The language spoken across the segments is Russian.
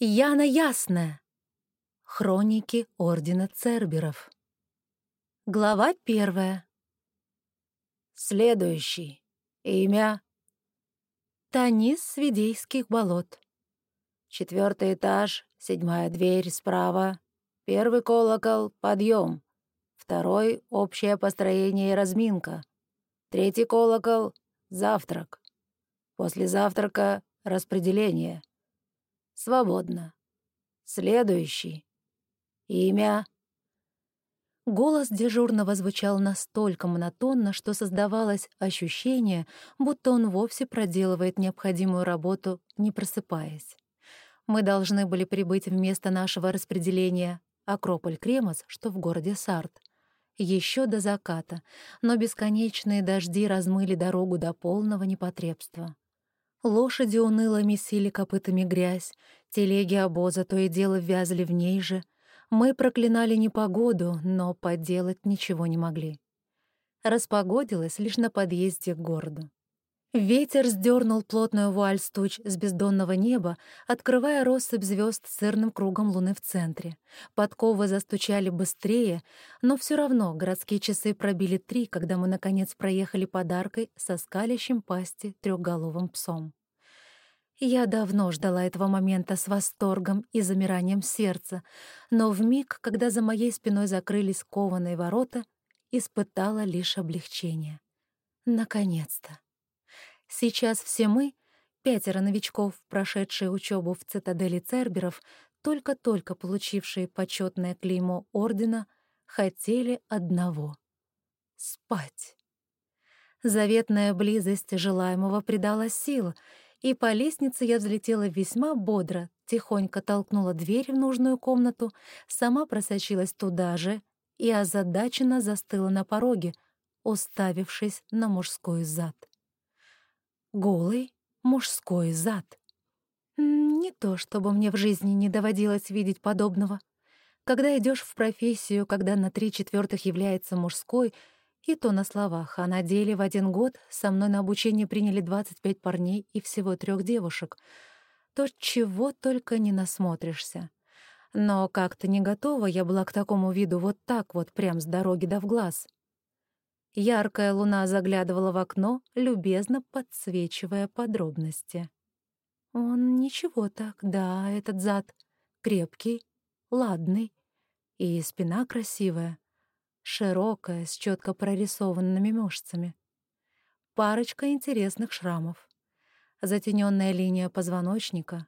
Яна Ясная. Хроники Ордена Церберов. Глава первая. Следующий. Имя. Танис Свидейских болот. Четвертый этаж, седьмая дверь справа. Первый колокол — подъем. Второй — общее построение и разминка. Третий колокол — завтрак. После завтрака — распределение. Свободно. Следующий. Имя. Голос дежурного звучал настолько монотонно, что создавалось ощущение, будто он вовсе проделывает необходимую работу, не просыпаясь. Мы должны были прибыть в место нашего распределения Акрополь Кремос, что в городе Сарт, еще до заката, но бесконечные дожди размыли дорогу до полного непотребства. Лошади уныло месили копытами грязь, телеги обоза то и дело вязли в ней же. Мы проклинали непогоду, но поделать ничего не могли. Распогодилось лишь на подъезде к городу. Ветер сдернул плотную вуаль туч с бездонного неба, открывая россыпь звезд сырным кругом луны в центре. Подковы застучали быстрее, но все равно городские часы пробили три, когда мы, наконец, проехали подаркой со скалящим пасти трехголовым псом. Я давно ждала этого момента с восторгом и замиранием сердца, но в миг, когда за моей спиной закрылись кованые ворота, испытала лишь облегчение. Наконец-то! Сейчас все мы, пятеро новичков, прошедшие учебу в цитадели Церберов, только-только получившие почетное клеймо Ордена, хотели одного — спать. Заветная близость желаемого придала сил, и по лестнице я взлетела весьма бодро, тихонько толкнула дверь в нужную комнату, сама просочилась туда же и озадаченно застыла на пороге, уставившись на мужской зад. Голый мужской зад. Не то, чтобы мне в жизни не доводилось видеть подобного. Когда идешь в профессию, когда на три четвертых является мужской, и то на словах, а на деле в один год со мной на обучение приняли 25 парней и всего трех девушек, то чего только не насмотришься. Но как-то не готова я была к такому виду вот так вот, прям с дороги да в глаз. Яркая луна заглядывала в окно, любезно подсвечивая подробности. Он ничего так, да, этот зад. Крепкий, ладный. И спина красивая, широкая, с четко прорисованными мышцами. Парочка интересных шрамов. Затененная линия позвоночника.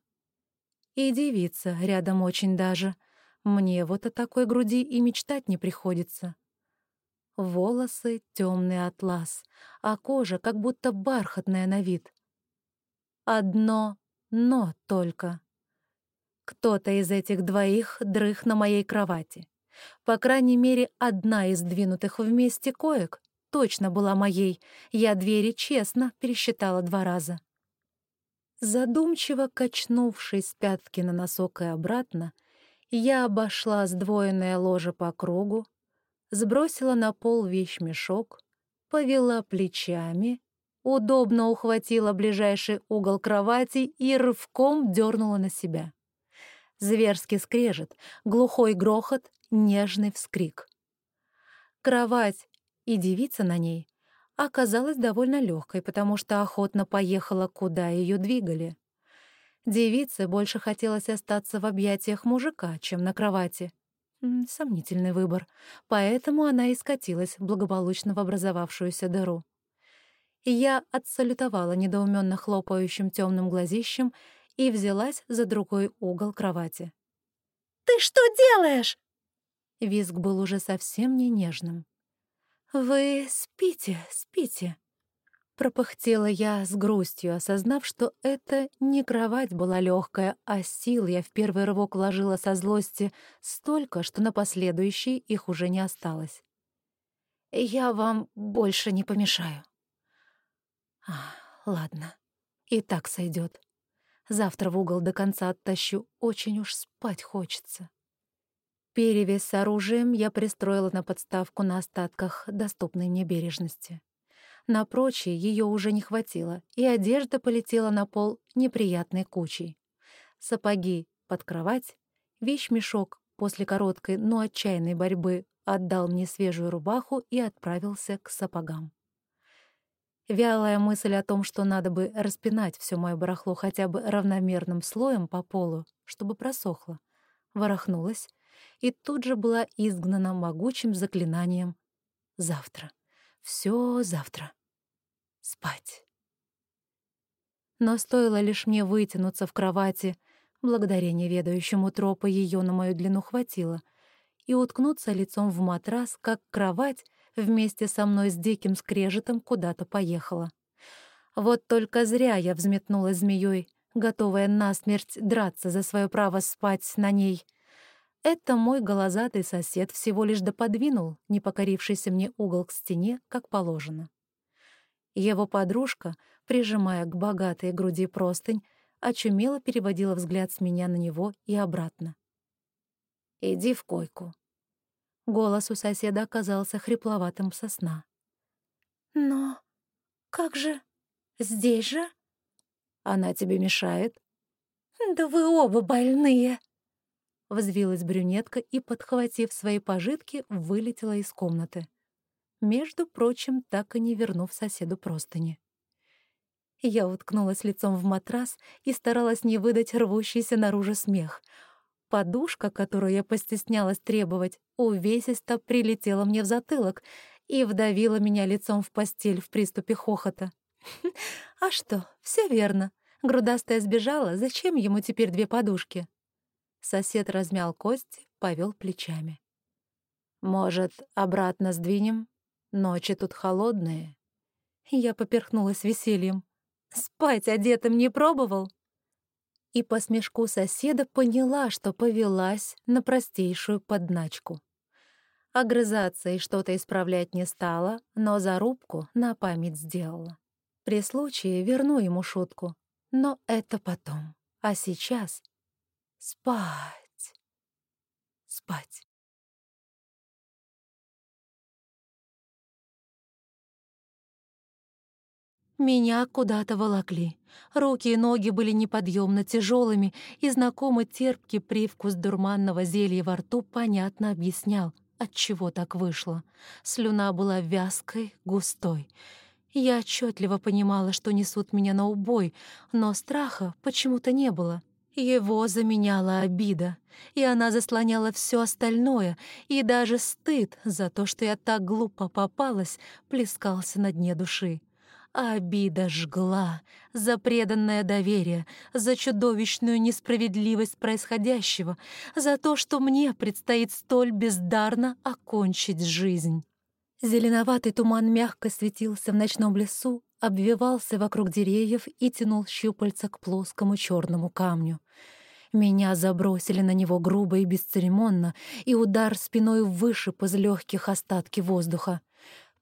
И девица рядом очень даже. Мне вот о такой груди и мечтать не приходится. Волосы — темный атлас, а кожа как будто бархатная на вид. Одно «но» только. Кто-то из этих двоих дрых на моей кровати. По крайней мере, одна из двинутых вместе коек точно была моей. Я двери честно пересчитала два раза. Задумчиво качнувшись пятки на носок и обратно, я обошла сдвоенное ложе по кругу, сбросила на пол вещмешок, повела плечами, удобно ухватила ближайший угол кровати и рывком дернула на себя. Зверский скрежет, глухой грохот, нежный вскрик. Кровать и девица на ней оказалась довольно легкой, потому что охотно поехала, куда ее двигали. Девице больше хотелось остаться в объятиях мужика, чем на кровати. Сомнительный выбор. Поэтому она и скатилась благополучно в образовавшуюся дыру. Я отсалютовала недоуменно хлопающим темным глазищем и взялась за другой угол кровати. «Ты что делаешь?» Визг был уже совсем не нежным. «Вы спите, спите», Пропыхтела я с грустью, осознав, что это не кровать была легкая, а сил я в первый рывок вложила со злости столько, что на последующий их уже не осталось. «Я вам больше не помешаю». А, ладно, и так сойдет. Завтра в угол до конца оттащу, очень уж спать хочется. Перевес с оружием я пристроила на подставку на остатках доступной мне бережности. На прочие ее уже не хватило, и одежда полетела на пол неприятной кучей. Сапоги под кровать, вещмешок после короткой, но отчаянной борьбы отдал мне свежую рубаху и отправился к сапогам. Вялая мысль о том, что надо бы распинать все мое барахло хотя бы равномерным слоем по полу, чтобы просохло, ворохнулась и тут же была изгнана могучим заклинанием «Завтра. Все завтра. Спать». Но стоило лишь мне вытянуться в кровати, благодаря неведающему тропа ее на мою длину хватило, и уткнуться лицом в матрас, как кровать вместе со мной с диким скрежетом куда-то поехала. Вот только зря я взметнулась змеей, готовая насмерть драться за свое право спать на ней. Это мой голозатый сосед всего лишь доподвинул непокорившийся мне угол к стене, как положено. Его подружка, прижимая к богатой груди простынь, очумело переводила взгляд с меня на него и обратно. «Иди в койку», Голос у соседа оказался хрипловатым сосна. «Но как же? Здесь же?» «Она тебе мешает?» «Да вы оба больные!» Взвилась брюнетка и, подхватив свои пожитки, вылетела из комнаты. Между прочим, так и не вернув соседу простыни. Я уткнулась лицом в матрас и старалась не выдать рвущийся наружу смех — Подушка, которую я постеснялась требовать, увесисто прилетела мне в затылок и вдавила меня лицом в постель в приступе хохота. А что, все верно. Грудастая сбежала, зачем ему теперь две подушки? Сосед размял кости, повел плечами. «Может, обратно сдвинем? Ночи тут холодные». Я поперхнулась весельем. «Спать одетым не пробовал?» и по смешку соседа поняла, что повелась на простейшую подначку. Огрызаться и что-то исправлять не стала, но зарубку на память сделала. При случае верну ему шутку, но это потом. А сейчас спать, спать. Меня куда-то волокли. Руки и ноги были неподъемно тяжелыми, и знакомый терпкий привкус дурманного зелья во рту понятно объяснял, от чего так вышло. Слюна была вязкой, густой. Я отчетливо понимала, что несут меня на убой, но страха почему-то не было. Его заменяла обида, и она заслоняла все остальное, и даже стыд за то, что я так глупо попалась, плескался на дне души. Обида жгла за преданное доверие, за чудовищную несправедливость происходящего, за то, что мне предстоит столь бездарно окончить жизнь. Зеленоватый туман мягко светился в ночном лесу, обвивался вокруг деревьев и тянул щупальца к плоскому черному камню. Меня забросили на него грубо и бесцеремонно, и удар спиной вышиб из легких остатки воздуха.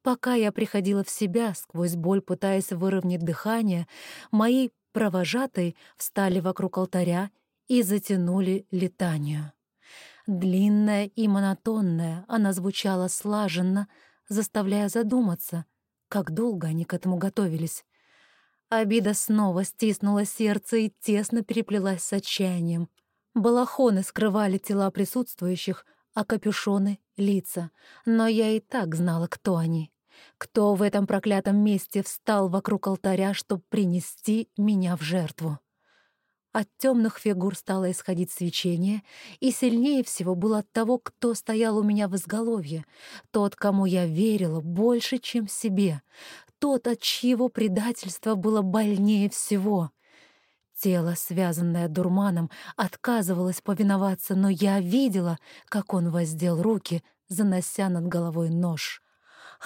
Пока я приходила в себя, сквозь боль пытаясь выровнять дыхание, мои провожатые встали вокруг алтаря и затянули летанию. Длинная и монотонная, она звучала слаженно, заставляя задуматься, как долго они к этому готовились. Обида снова стиснула сердце и тесно переплелась с отчаянием. Балахоны скрывали тела присутствующих, а капюшоны — лица, но я и так знала, кто они. Кто в этом проклятом месте встал вокруг алтаря, чтобы принести меня в жертву? От темных фигур стало исходить свечение, и сильнее всего было от того, кто стоял у меня в изголовье, тот, кому я верила больше, чем себе, тот, от чьего предательства было больнее всего. Тело, связанное дурманом, отказывалось повиноваться, но я видела, как он воздел руки, занося над головой нож.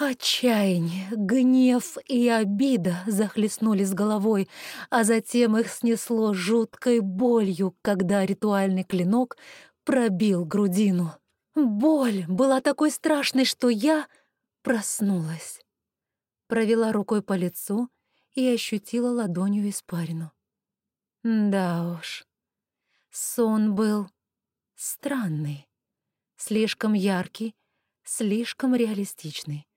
Отчаяние, гнев и обида захлестнули с головой, а затем их снесло жуткой болью, когда ритуальный клинок пробил грудину. Боль была такой страшной, что я проснулась. Провела рукой по лицу и ощутила ладонью испарину. Да уж, сон был странный, слишком яркий, слишком реалистичный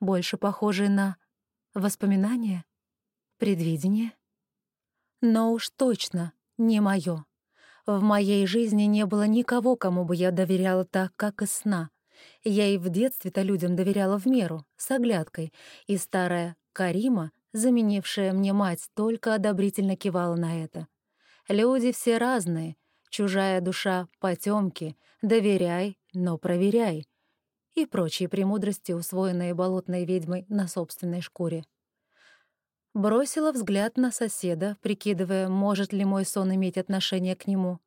больше похожий на воспоминания, предвидение. Но уж точно не мое. В моей жизни не было никого, кому бы я доверяла так, как и сна. Я и в детстве-то людям доверяла в меру, с оглядкой, и старая Карима, заменившая мне мать, только одобрительно кивала на это. Люди все разные, чужая душа — потемки, доверяй, но проверяй. И прочие премудрости, усвоенные болотной ведьмой на собственной шкуре. Бросила взгляд на соседа, прикидывая, может ли мой сон иметь отношение к нему.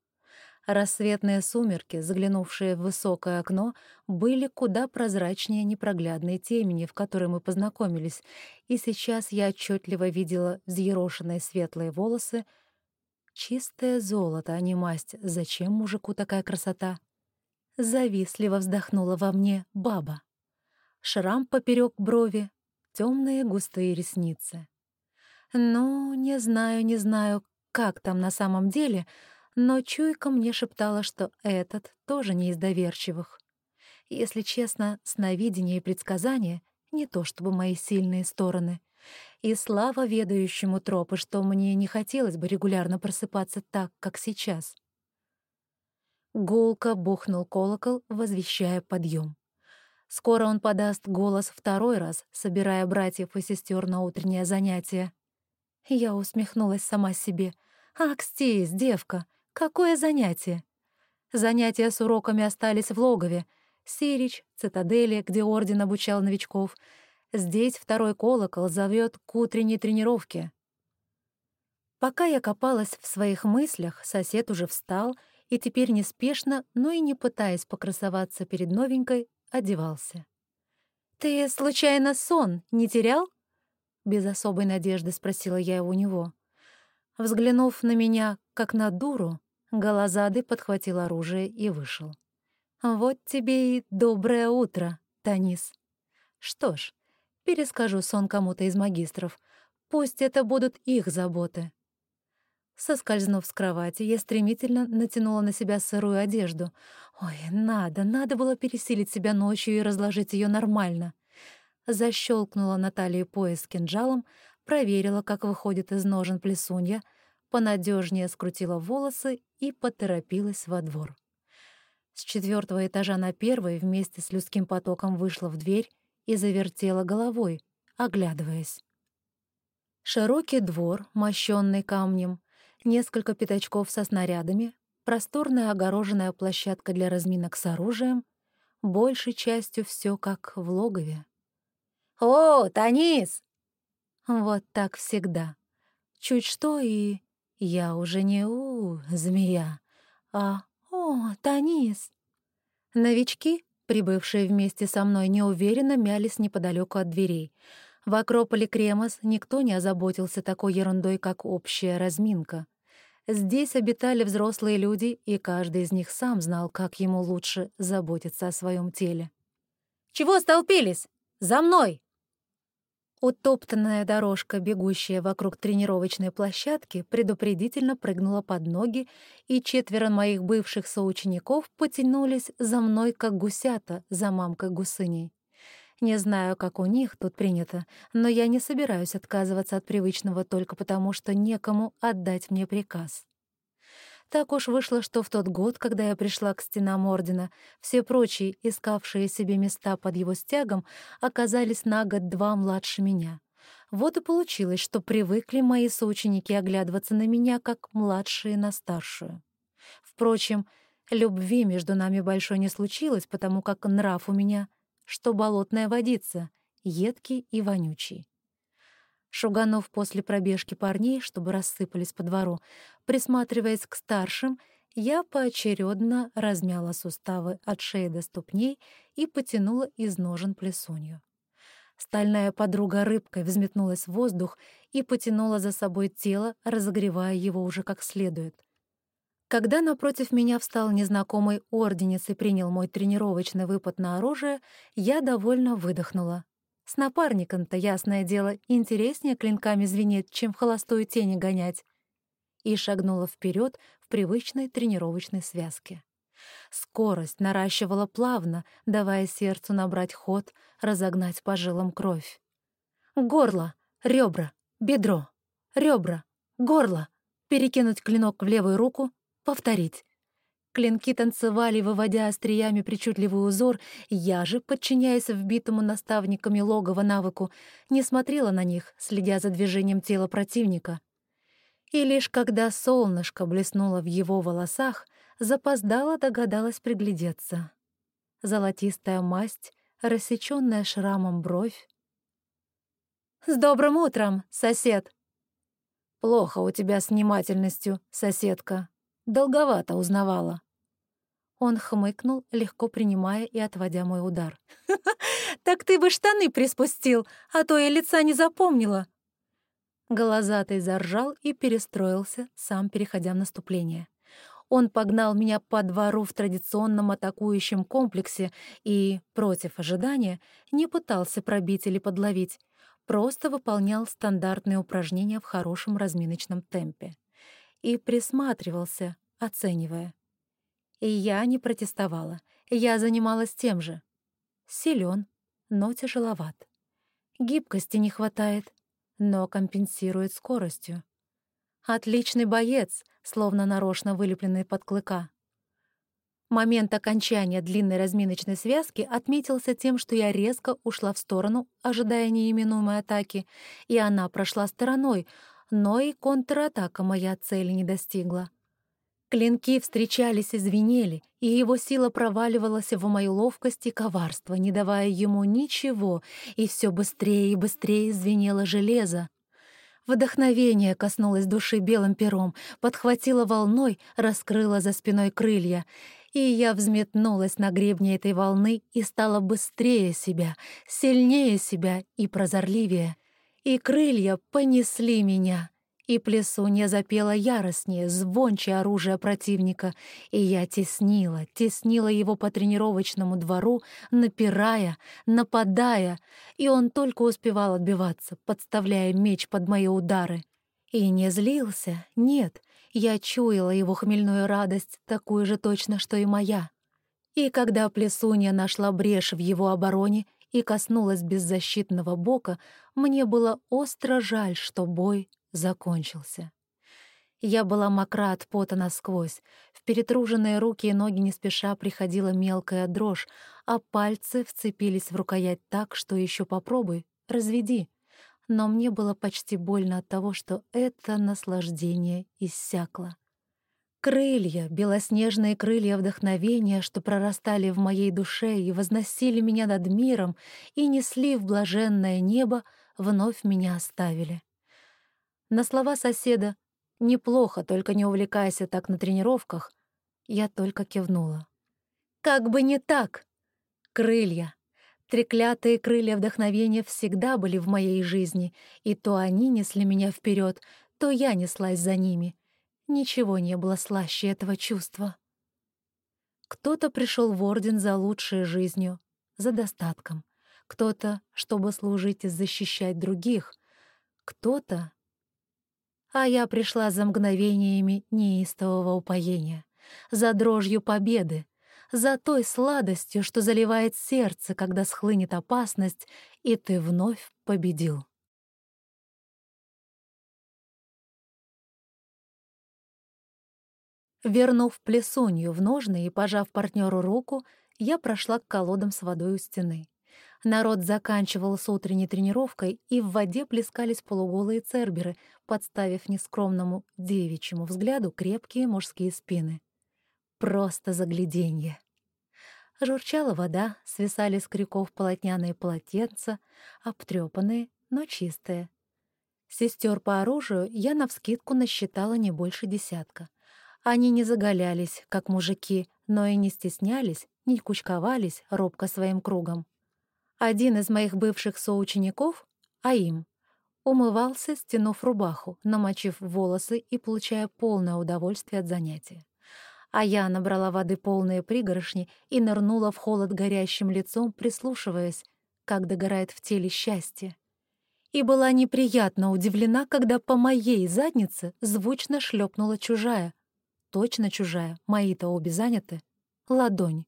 Рассветные сумерки, заглянувшие в высокое окно, были куда прозрачнее непроглядной темени, в которой мы познакомились, и сейчас я отчетливо видела взъерошенные светлые волосы. Чистое золото, а не масть. Зачем мужику такая красота? Завистливо вздохнула во мне баба. Шрам поперек брови, темные густые ресницы. Ну, не знаю, не знаю, как там на самом деле, но чуйка мне шептала, что этот тоже не из доверчивых. Если честно, сновидение и предсказания — не то чтобы мои сильные стороны. И слава ведающему тропы, что мне не хотелось бы регулярно просыпаться так, как сейчас. Гулко бухнул колокол, возвещая подъем. Скоро он подаст голос второй раз, собирая братьев и сестер на утреннее занятие. Я усмехнулась сама себе. «Акстис, девка, какое занятие!» Занятия с уроками остались в логове. Сирич, цитадели, где орден обучал новичков. Здесь второй колокол зовет к утренней тренировке. Пока я копалась в своих мыслях, сосед уже встал и теперь неспешно, но и не пытаясь покрасоваться перед новенькой, одевался. «Ты, случайно, сон не терял?» Без особой надежды спросила я у него. Взглянув на меня, как на дуру, Голозадый подхватил оружие и вышел. «Вот тебе и доброе утро, Танис. Что ж, перескажу сон кому-то из магистров. Пусть это будут их заботы». Соскользнув с кровати, я стремительно натянула на себя сырую одежду. Ой, надо, надо было пересилить себя ночью и разложить ее нормально защелкнула на талии пояс кинжалом, проверила, как выходит из ножен плесунья, понадежнее скрутила волосы и поторопилась во двор. С четвертого этажа на первый вместе с людским потоком вышла в дверь и завертела головой, оглядываясь. Широкий двор, мощенный камнем, несколько пятачков со снарядами, просторная огороженная площадка для разминок с оружием, большей частью все как в логове. «О, Танис!» Вот так всегда. Чуть что и... Я уже не у, змея, а «О, Танис!» Новички, прибывшие вместе со мной, неуверенно мялись неподалеку от дверей. В Акрополе Кремос никто не озаботился такой ерундой, как общая разминка. Здесь обитали взрослые люди, и каждый из них сам знал, как ему лучше заботиться о своем теле. «Чего столпились? За мной!» Утоптанная дорожка, бегущая вокруг тренировочной площадки, предупредительно прыгнула под ноги, и четверо моих бывших соучеников потянулись за мной, как гусята, за мамкой гусыней. Не знаю, как у них тут принято, но я не собираюсь отказываться от привычного только потому, что некому отдать мне приказ. Так уж вышло, что в тот год, когда я пришла к стенам Ордена, все прочие, искавшие себе места под его стягом, оказались на год-два младше меня. Вот и получилось, что привыкли мои соученики оглядываться на меня как младшие на старшую. Впрочем, любви между нами большой не случилось, потому как нрав у меня, что болотная водица, едкий и вонючий. Шуганов после пробежки парней, чтобы рассыпались по двору, присматриваясь к старшим, я поочередно размяла суставы от шеи до ступней и потянула из ножен плесунью. Стальная подруга рыбкой взметнулась в воздух и потянула за собой тело, разогревая его уже как следует. Когда напротив меня встал незнакомый орденец и принял мой тренировочный выпад на оружие, я довольно выдохнула. С напарником-то, ясное дело, интереснее клинками звенеть, чем в холостую тени гонять. И шагнула вперед в привычной тренировочной связке. Скорость наращивала плавно, давая сердцу набрать ход, разогнать по жилам кровь. Горло, ребра, бедро, ребра, горло. Перекинуть клинок в левую руку, повторить. Клинки танцевали, выводя остриями причудливый узор, я же, подчиняясь вбитому наставниками логова навыку, не смотрела на них, следя за движением тела противника. И лишь когда солнышко блеснуло в его волосах, запоздала догадалась приглядеться. Золотистая масть, рассечённая шрамом бровь. «С добрым утром, сосед!» «Плохо у тебя с внимательностью, соседка», Долговато узнавала. Он хмыкнул, легко принимая и отводя мой удар. «Так ты бы штаны приспустил, а то я лица не запомнила!» Голозатый заржал и перестроился, сам переходя в наступление. Он погнал меня по двору в традиционном атакующем комплексе и, против ожидания, не пытался пробить или подловить, просто выполнял стандартные упражнения в хорошем разминочном темпе и присматривался, оценивая. И я не протестовала, я занималась тем же. Силен, но тяжеловат. Гибкости не хватает, но компенсирует скоростью. Отличный боец, словно нарочно вылепленный под клыка. Момент окончания длинной разминочной связки отметился тем, что я резко ушла в сторону, ожидая неименуемой атаки, и она прошла стороной, но и контратака моя цели не достигла. Клинки встречались и звенели, и его сила проваливалась в мою ловкость и коварство, не давая ему ничего, и все быстрее и быстрее звенело железо. Вдохновение коснулось души белым пером, подхватило волной, раскрыло за спиной крылья, и я взметнулась на гребне этой волны и стала быстрее себя, сильнее себя и прозорливее и крылья понесли меня. И плесунья запела яростнее, звонче оружия противника, и я теснила, теснила его по тренировочному двору, напирая, нападая, и он только успевал отбиваться, подставляя меч под мои удары. И не злился, нет, я чуяла его хмельную радость, такую же точно, что и моя. И когда плесунья нашла брешь в его обороне и коснулась беззащитного бока, мне было остро жаль, что бой закончился. Я была мокра от пота насквозь, в перетруженные руки и ноги не спеша приходила мелкая дрожь, а пальцы вцепились в рукоять так, что еще попробуй, разведи. Но мне было почти больно от того, что это наслаждение иссякло. Крылья, белоснежные крылья вдохновения, что прорастали в моей душе и возносили меня над миром и несли в блаженное небо, вновь меня оставили. На слова соседа «неплохо, только не увлекайся так на тренировках» я только кивнула. «Как бы не так!» Крылья. Треклятые крылья вдохновения всегда были в моей жизни, и то они несли меня вперед, то я неслась за ними — Ничего не было слаще этого чувства. Кто-то пришел в Орден за лучшей жизнью, за достатком. Кто-то, чтобы служить и защищать других. Кто-то... А я пришла за мгновениями неистового упоения, за дрожью победы, за той сладостью, что заливает сердце, когда схлынет опасность, и ты вновь победил. Вернув плесунью в ножны и пожав партнеру руку, я прошла к колодам с водой у стены. Народ заканчивал с утренней тренировкой, и в воде плескались полуголые церберы, подставив нескромному девичьему взгляду крепкие мужские спины. Просто загляденье. Журчала вода, свисали с крюков полотняные полотенца, обтрёпанные, но чистые. Сестер по оружию я навскидку насчитала не больше десятка — они не заголялись, как мужики, но и не стеснялись, не кучковались робко своим кругом. Один из моих бывших соучеников, Аим, умывался, стянув рубаху, намочив волосы и получая полное удовольствие от занятия. А я набрала воды полные пригоршни и нырнула в холод горящим лицом, прислушиваясь, как догорает в теле счастье. И была неприятно удивлена, когда по моей заднице звучно шлепнула чужая, точно чужая, мои-то обе заняты, ладонь.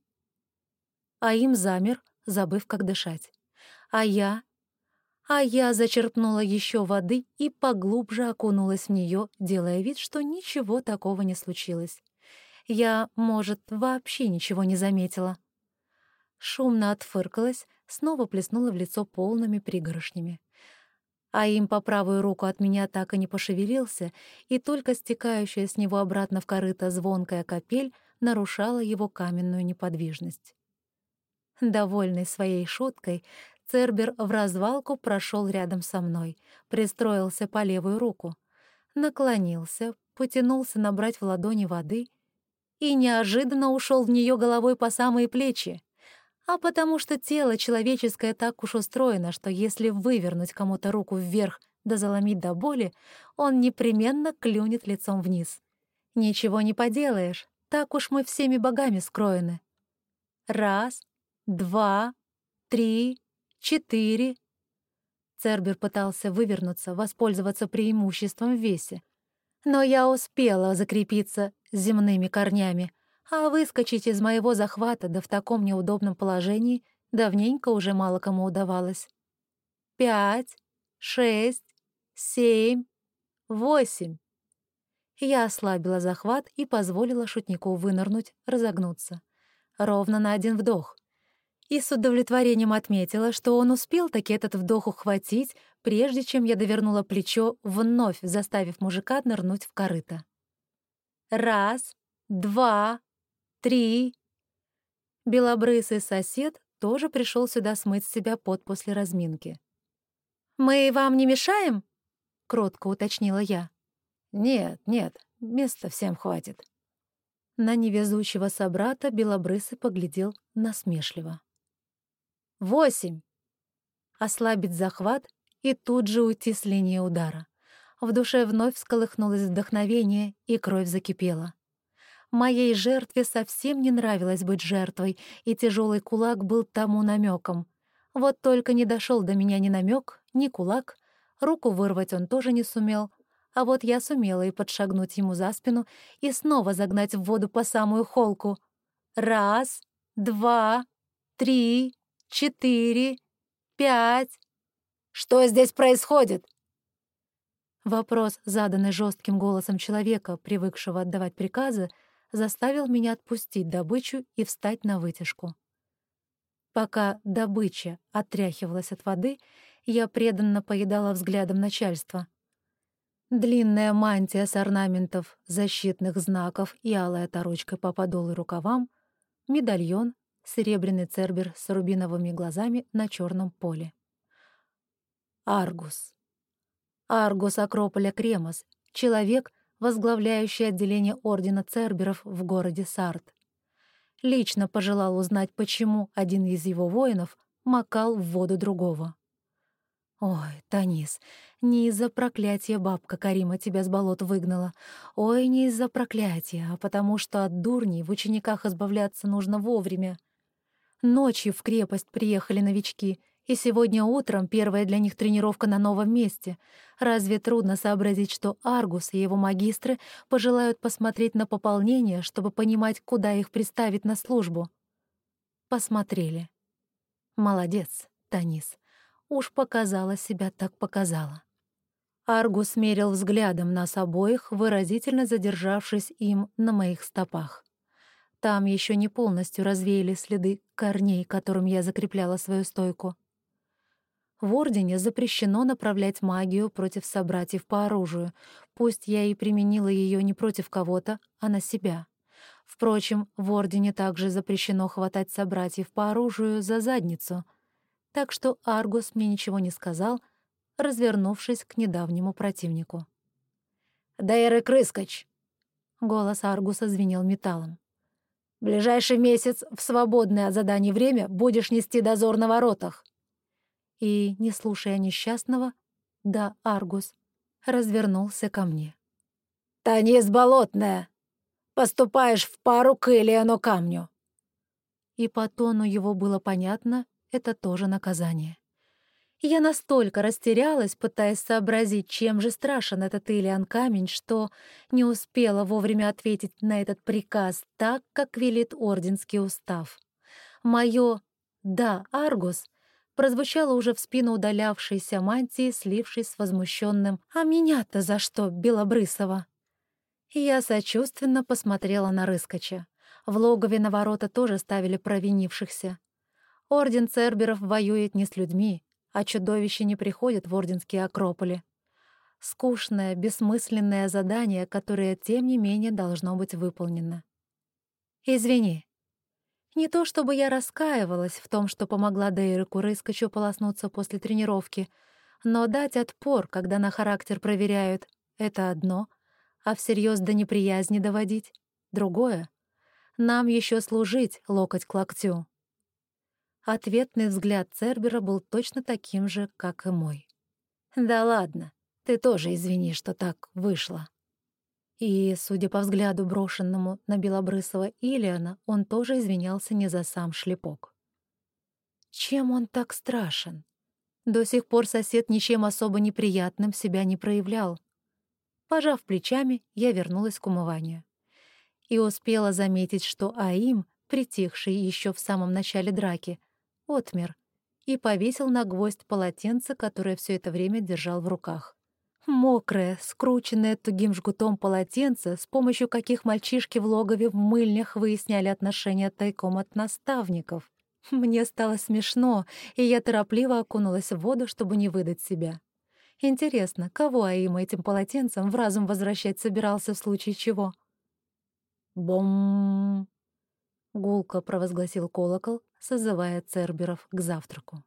А им замер, забыв, как дышать. А я... А я зачерпнула еще воды и поглубже окунулась в нее, делая вид, что ничего такого не случилось. я, может, вообще ничего не заметила. Шумно отфыркалась, снова плеснула в лицо полными пригоршнями. А им по правую руку от меня так и не пошевелился, и только стекающая с него обратно в корыто звонкая капель нарушала его каменную неподвижность. Довольный своей шуткой, Цербер в развалку прошел рядом со мной, пристроился по левую руку, наклонился, потянулся набрать в ладони воды и неожиданно ушел в нее головой по самые плечи. А потому что тело человеческое так уж устроено, что если вывернуть кому-то руку вверх да заломить до боли, он непременно клюнет лицом вниз. Ничего не поделаешь, так уж мы всеми богами скроены. Раз, два, три, четыре. Цербер пытался вывернуться, воспользоваться преимуществом в весе. Но я успела закрепиться земными корнями, а выскочить из моего захвата да в таком неудобном положении давненько уже мало кому удавалось. Пять, шесть, семь, восемь. Я ослабила захват и позволила шутнику вынырнуть, разогнуться. Ровно на один вдох и с удовлетворением отметила, что он успел таки этот вдох ухватить, прежде чем я довернула плечо, вновь заставив мужика нырнуть в корыто. Раз, два, три. Белобрысый сосед тоже пришел сюда смыть с себя пот после разминки. «Мы вам не мешаем?» — кротко уточнила я. «Нет, нет, места всем хватит». На невезучего собрата Белобрысый поглядел насмешливо. Восемь. Ослабить захват и тут же уйти с линии удара. В душе вновь всколыхнулось вдохновение, и кровь закипела. Моей жертве совсем не нравилось быть жертвой, и тяжелый кулак был тому намеком. Вот только не дошел до меня ни намек, ни кулак. Руку вырвать он тоже не сумел, а вот я сумела и подшагнуть ему за спину и снова загнать в воду по самую холку. Раз, два, три, четыре, пять. Что здесь происходит?» Вопрос, заданный жестким голосом человека, привыкшего отдавать приказы, заставил меня отпустить добычу и встать на вытяжку. Пока добыча отряхивалась от воды, я преданно поедала взглядом начальства. Длинная мантия с орнаментов, защитных знаков и алая торочка по подолу и рукавам, медальон, серебряный цербер с рубиновыми глазами на черном поле. Аргус. Аргус Акрополя Кремос, человек, возглавляющий отделение Ордена Церберов в городе Сарт. Лично пожелал узнать, почему один из его воинов макал в воду другого. «Ой, Танис, не из-за проклятия бабка Карима тебя с болот выгнала. Ой, не из-за проклятия, а потому что от дурней в учениках избавляться нужно вовремя. Ночью в крепость приехали новички, и сегодня утром первая для них тренировка на новом месте. Разве трудно сообразить, что Аргус и его магистры пожелают посмотреть на пополнение, чтобы понимать, куда их приставить на службу? Посмотрели. Молодец, Танис. Уж показала себя, так показала. Аргус мерил взглядом нас обоих, выразительно задержавшись им на моих стопах. Там еще не полностью развеяли следы корней, которым я закрепляла свою стойку. В Ордене запрещено направлять магию против собратьев по оружию, пусть я и применила ее не против кого-то, а на себя. Впрочем, в Ордене также запрещено хватать собратьев по оружию за задницу. Так что Аргус мне ничего не сказал, развернувшись к недавнему противнику. «Дейры Крыскач!» Голос Аргуса звенел металлом. Ближайший месяц в свободное от заданий время будешь нести дозор на воротах». И, не слушая несчастного, да, Аргус, развернулся ко мне. «Танис Болотная, поступаешь в пару к Элиану камню». И по тону его было понятно, это тоже наказание. Я настолько растерялась, пытаясь сообразить, чем же страшен этот Ильян камень, что не успела вовремя ответить на этот приказ так, как велит Орденский устав. Моё «да, Аргус» прозвучало уже в спину удалявшейся мантии, слившись с возмущенным «А меня-то за что, Белобрысова?» Я сочувственно посмотрела на Рыскача. В логове на ворота тоже ставили провинившихся. Орден Церберов воюет не с людьми, а чудовища не приходят в орденские акрополи. Скучное, бессмысленное задание, которое, тем не менее, должно быть выполнено. «Извини». Не то чтобы я раскаивалась в том, что помогла Дейреку Рыскачу полоснуться после тренировки, но дать отпор, когда на характер проверяют, — это одно, а всерьез до неприязни доводить — другое. Нам еще служить локоть к локтю. Ответный взгляд Цербера был точно таким же, как и мой. «Да ладно, ты тоже извини, что так вышло». И, судя по взгляду, брошенному на Белобрысова Илиана, он тоже извинялся не за сам шлепок. Чем он так страшен? До сих пор сосед ничем особо неприятным себя не проявлял. Пожав плечами, я вернулась к умыванию. И успела заметить, что Аим, притихший еще в самом начале драки, отмер и повесил на гвоздь полотенце, которое все это время держал в руках. Мокрое, скрученное тугим жгутом полотенце, с помощью каких мальчишки в логове в мыльнях выясняли отношения тайком от наставников. Мне стало смешно, и я торопливо окунулась в воду, чтобы не выдать себя. Интересно, кого Аима этим полотенцем в разум возвращать собирался в случае чего? Бом! Гулко провозгласил колокол, созывая Церберов к завтраку.